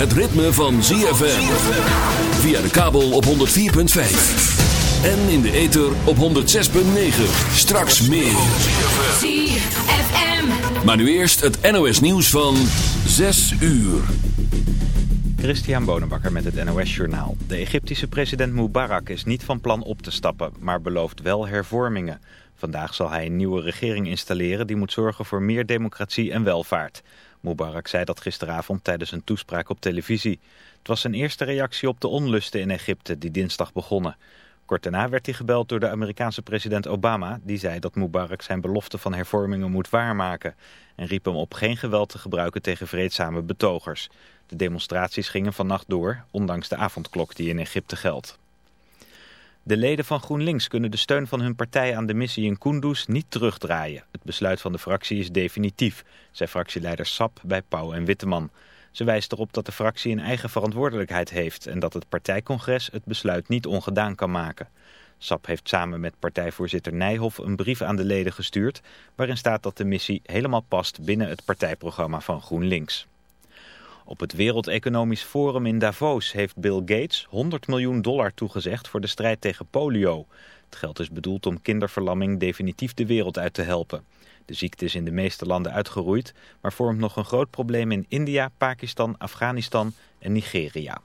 het ritme van ZFM. Via de kabel op 104.5. En in de ether op 106.9. Straks meer. ZFM. Maar nu eerst het NOS nieuws van 6 uur. Christian Bonenbakker met het NOS Journaal. De Egyptische president Mubarak is niet van plan op te stappen, maar belooft wel hervormingen. Vandaag zal hij een nieuwe regering installeren die moet zorgen voor meer democratie en welvaart. Mubarak zei dat gisteravond tijdens een toespraak op televisie. Het was zijn eerste reactie op de onlusten in Egypte die dinsdag begonnen. Kort daarna werd hij gebeld door de Amerikaanse president Obama... die zei dat Mubarak zijn belofte van hervormingen moet waarmaken... en riep hem op geen geweld te gebruiken tegen vreedzame betogers. De demonstraties gingen vannacht door, ondanks de avondklok die in Egypte geldt. De leden van GroenLinks kunnen de steun van hun partij aan de missie in Kunduz niet terugdraaien. Het besluit van de fractie is definitief, zei fractieleider Sap bij Pauw en Witteman. Ze wijst erop dat de fractie een eigen verantwoordelijkheid heeft en dat het partijcongres het besluit niet ongedaan kan maken. Sap heeft samen met partijvoorzitter Nijhoff een brief aan de leden gestuurd... waarin staat dat de missie helemaal past binnen het partijprogramma van GroenLinks. Op het Wereld Economisch Forum in Davos heeft Bill Gates 100 miljoen dollar toegezegd voor de strijd tegen polio. Het geld is bedoeld om kinderverlamming definitief de wereld uit te helpen. De ziekte is in de meeste landen uitgeroeid, maar vormt nog een groot probleem in India, Pakistan, Afghanistan en Nigeria.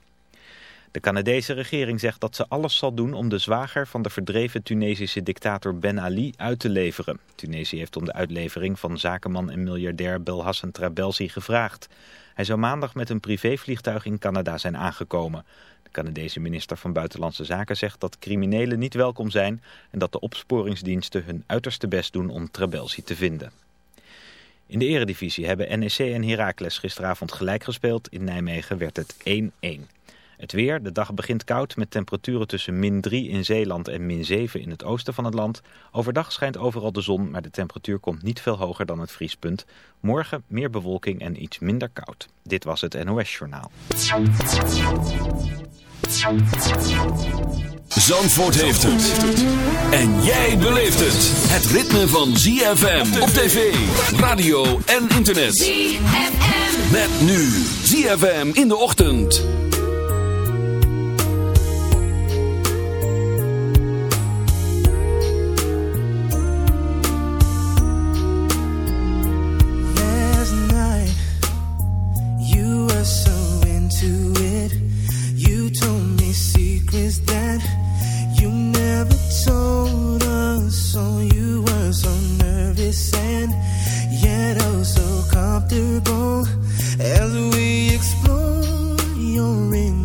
De Canadese regering zegt dat ze alles zal doen om de zwager van de verdreven Tunesische dictator Ben Ali uit te leveren. Tunesië heeft om de uitlevering van zakenman en miljardair Belhassan Trabelsi gevraagd. Hij zou maandag met een privévliegtuig in Canada zijn aangekomen. De Canadese minister van Buitenlandse Zaken zegt dat criminelen niet welkom zijn... en dat de opsporingsdiensten hun uiterste best doen om Trabelsi te vinden. In de eredivisie hebben NEC en Heracles gisteravond gelijk gespeeld. In Nijmegen werd het 1-1. Het weer, de dag begint koud met temperaturen tussen min 3 in Zeeland en min 7 in het oosten van het land. Overdag schijnt overal de zon, maar de temperatuur komt niet veel hoger dan het vriespunt. Morgen meer bewolking en iets minder koud. Dit was het NOS Journaal. Zandvoort heeft het. En jij beleeft het. Het ritme van ZFM op tv, radio en internet. ZFM. Met nu ZFM in de ochtend. Comfortable as we explore your image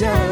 If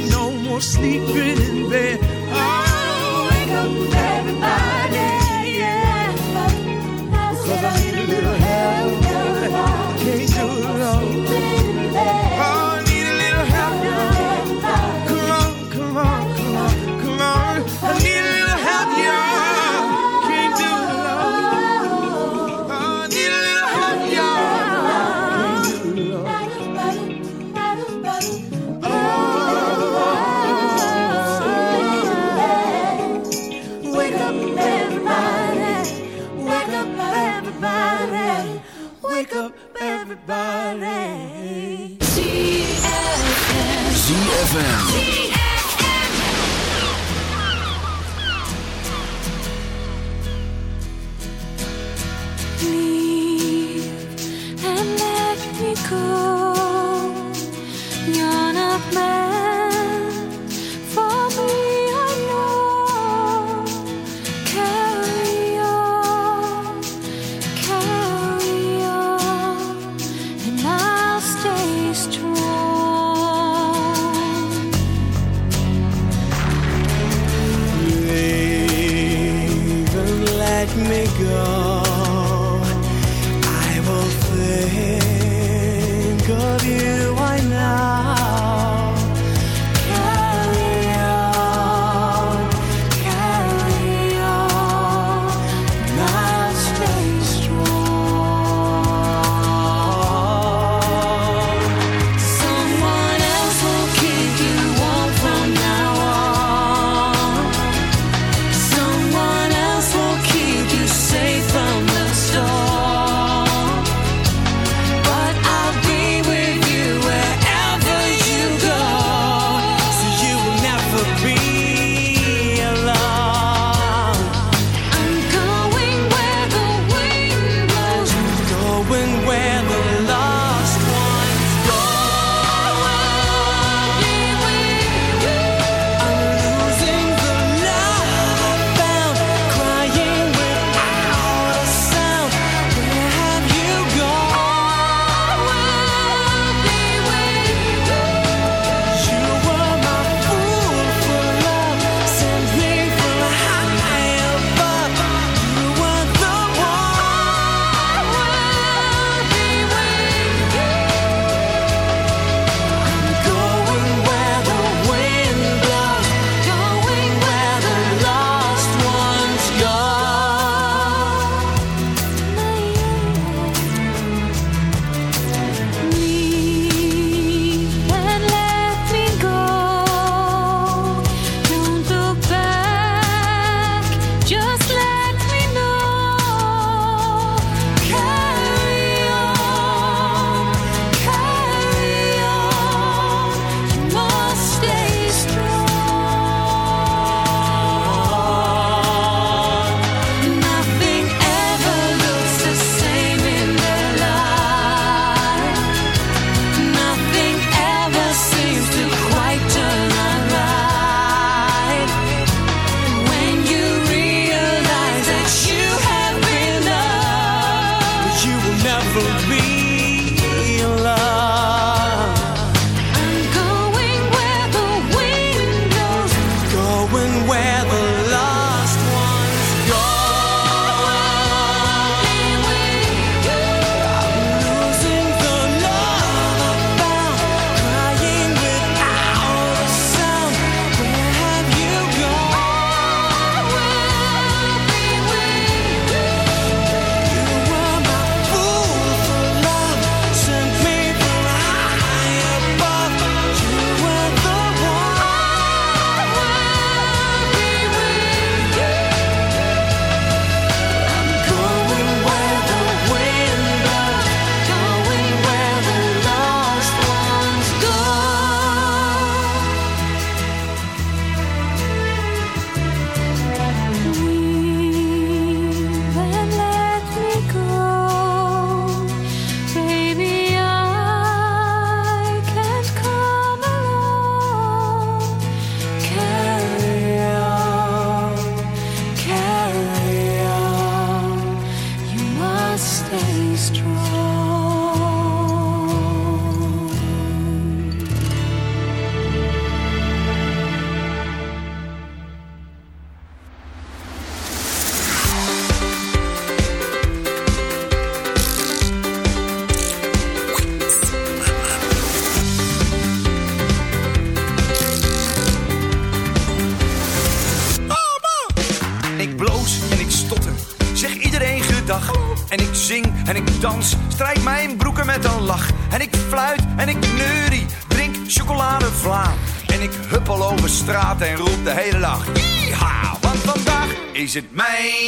No more sleeping in bed. Oh, wake up, everybody, yeah. Cause I everybody. ZFM.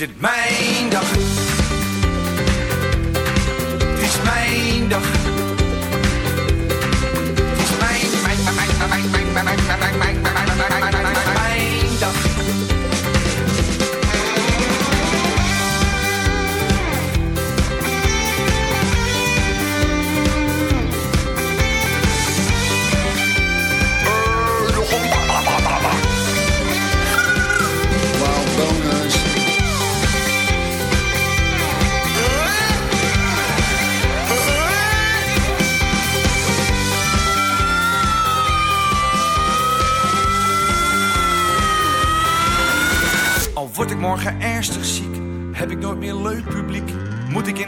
is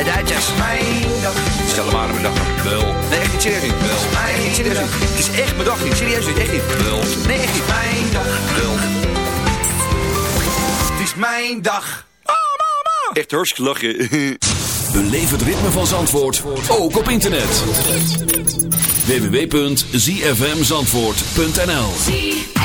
De Duitsers. Mijn dag. Stel hem aan mijn dag. Wel. Nee, echt niet serieus niet. Wel. Mijn Echt niet serieus niet. Het is echt mijn dag niet. Serieus niet. Echt niet. Wel. Nee, echt niet. Mijn dag. Wel. Het is mijn dag. Echt hartstikke lachen. Beleef het ritme van Zandvoort, ook op internet. www.zfmzandvoort.nl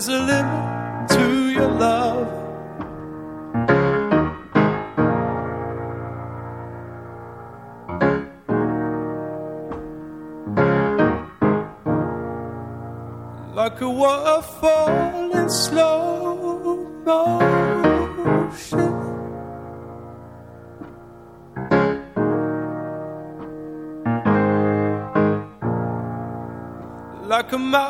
There's a limit to your love. Like a waterfall in slow motion. Like a map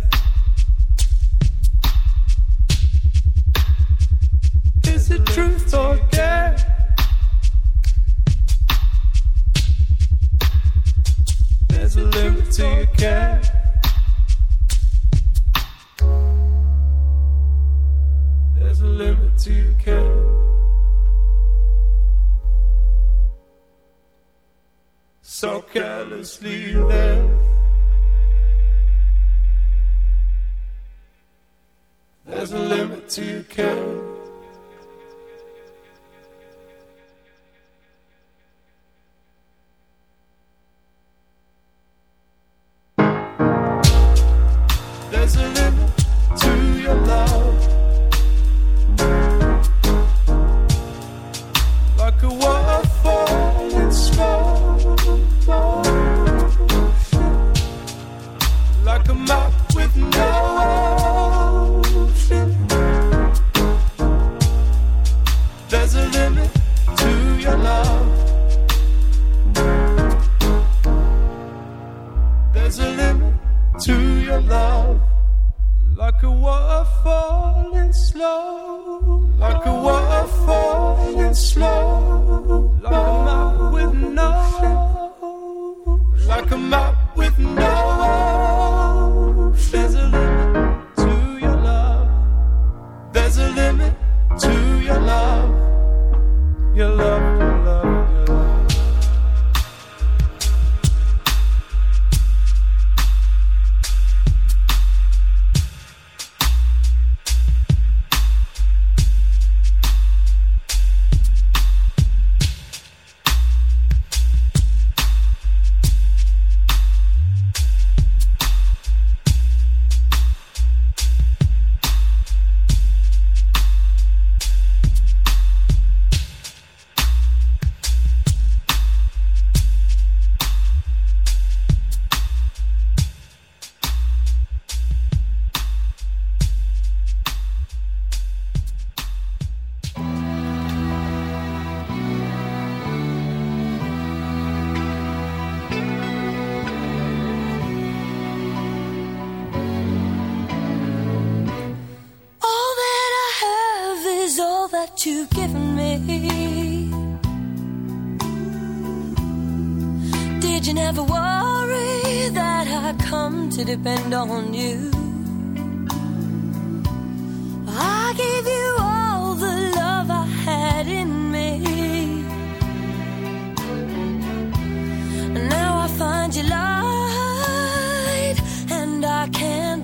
Slow. Like a waterfall slow. Like a map with no. Like a map with no.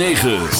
9.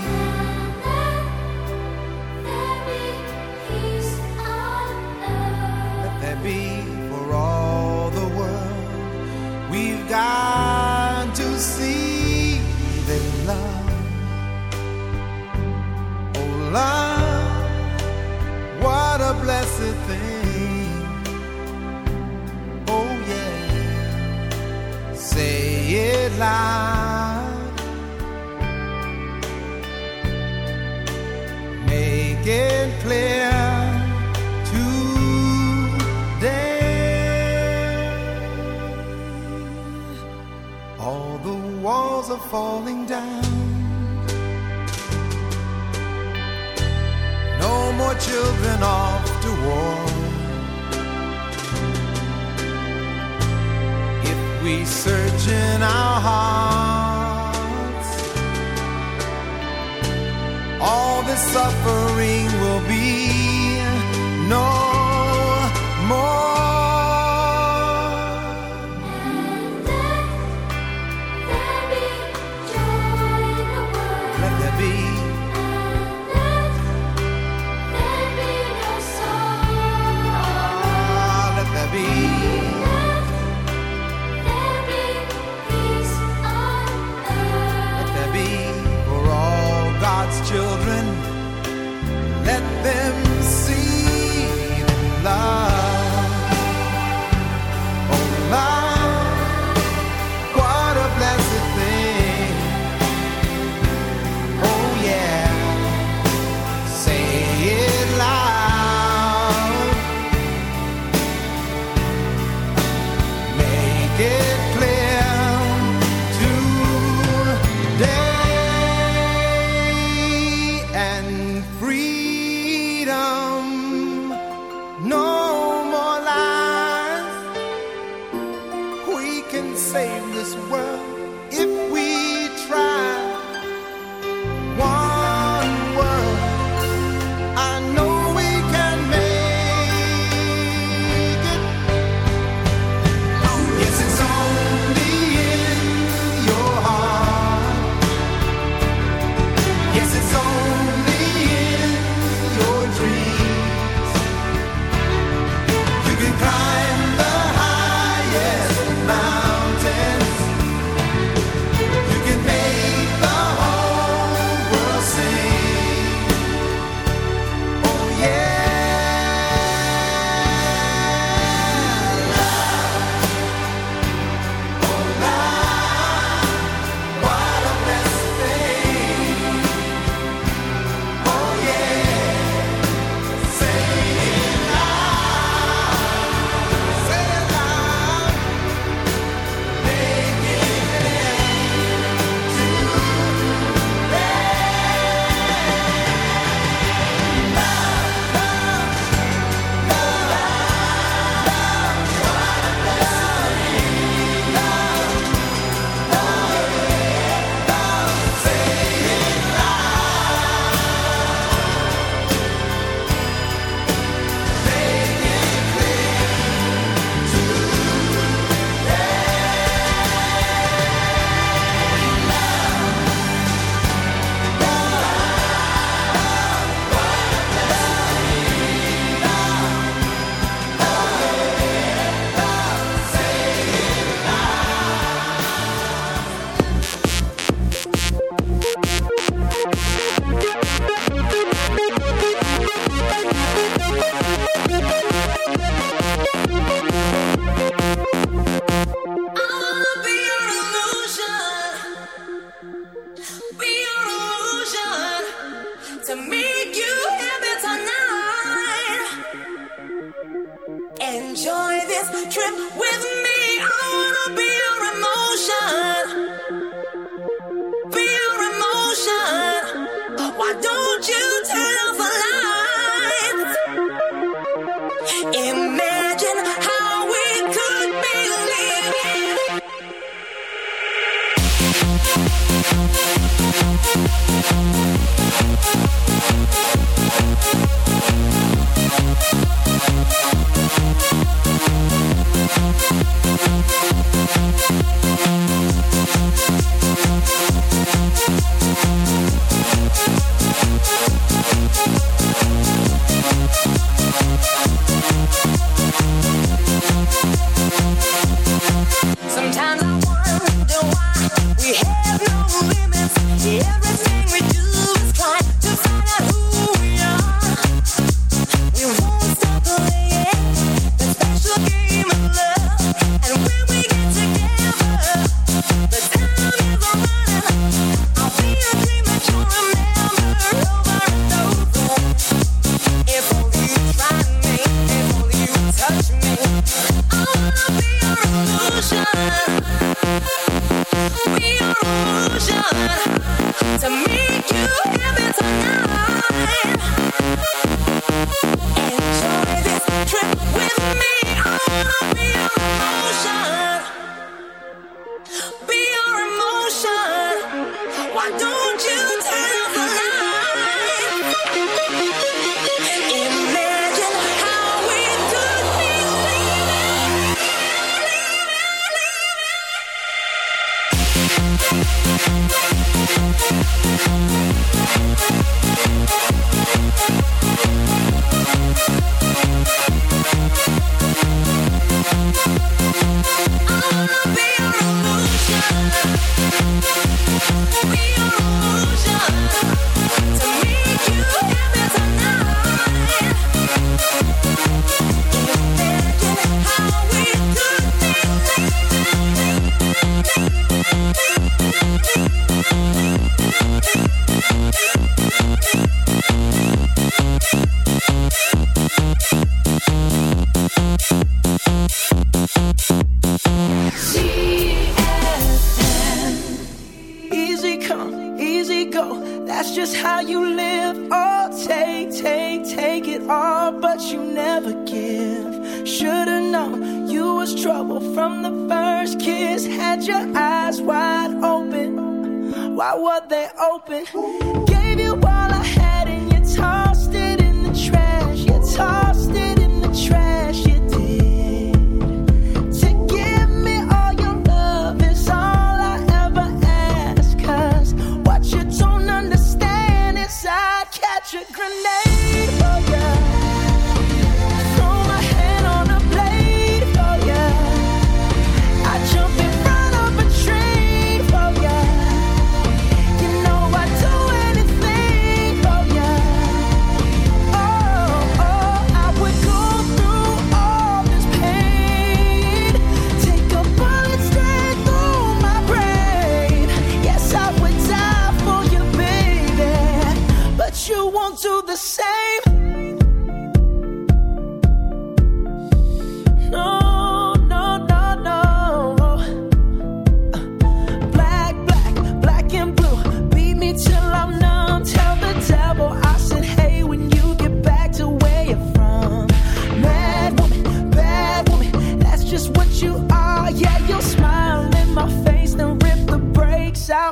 falling down. No more children off to war. If we search in our hearts, all this suffering will be Imagine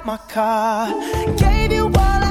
my car. Gave you all I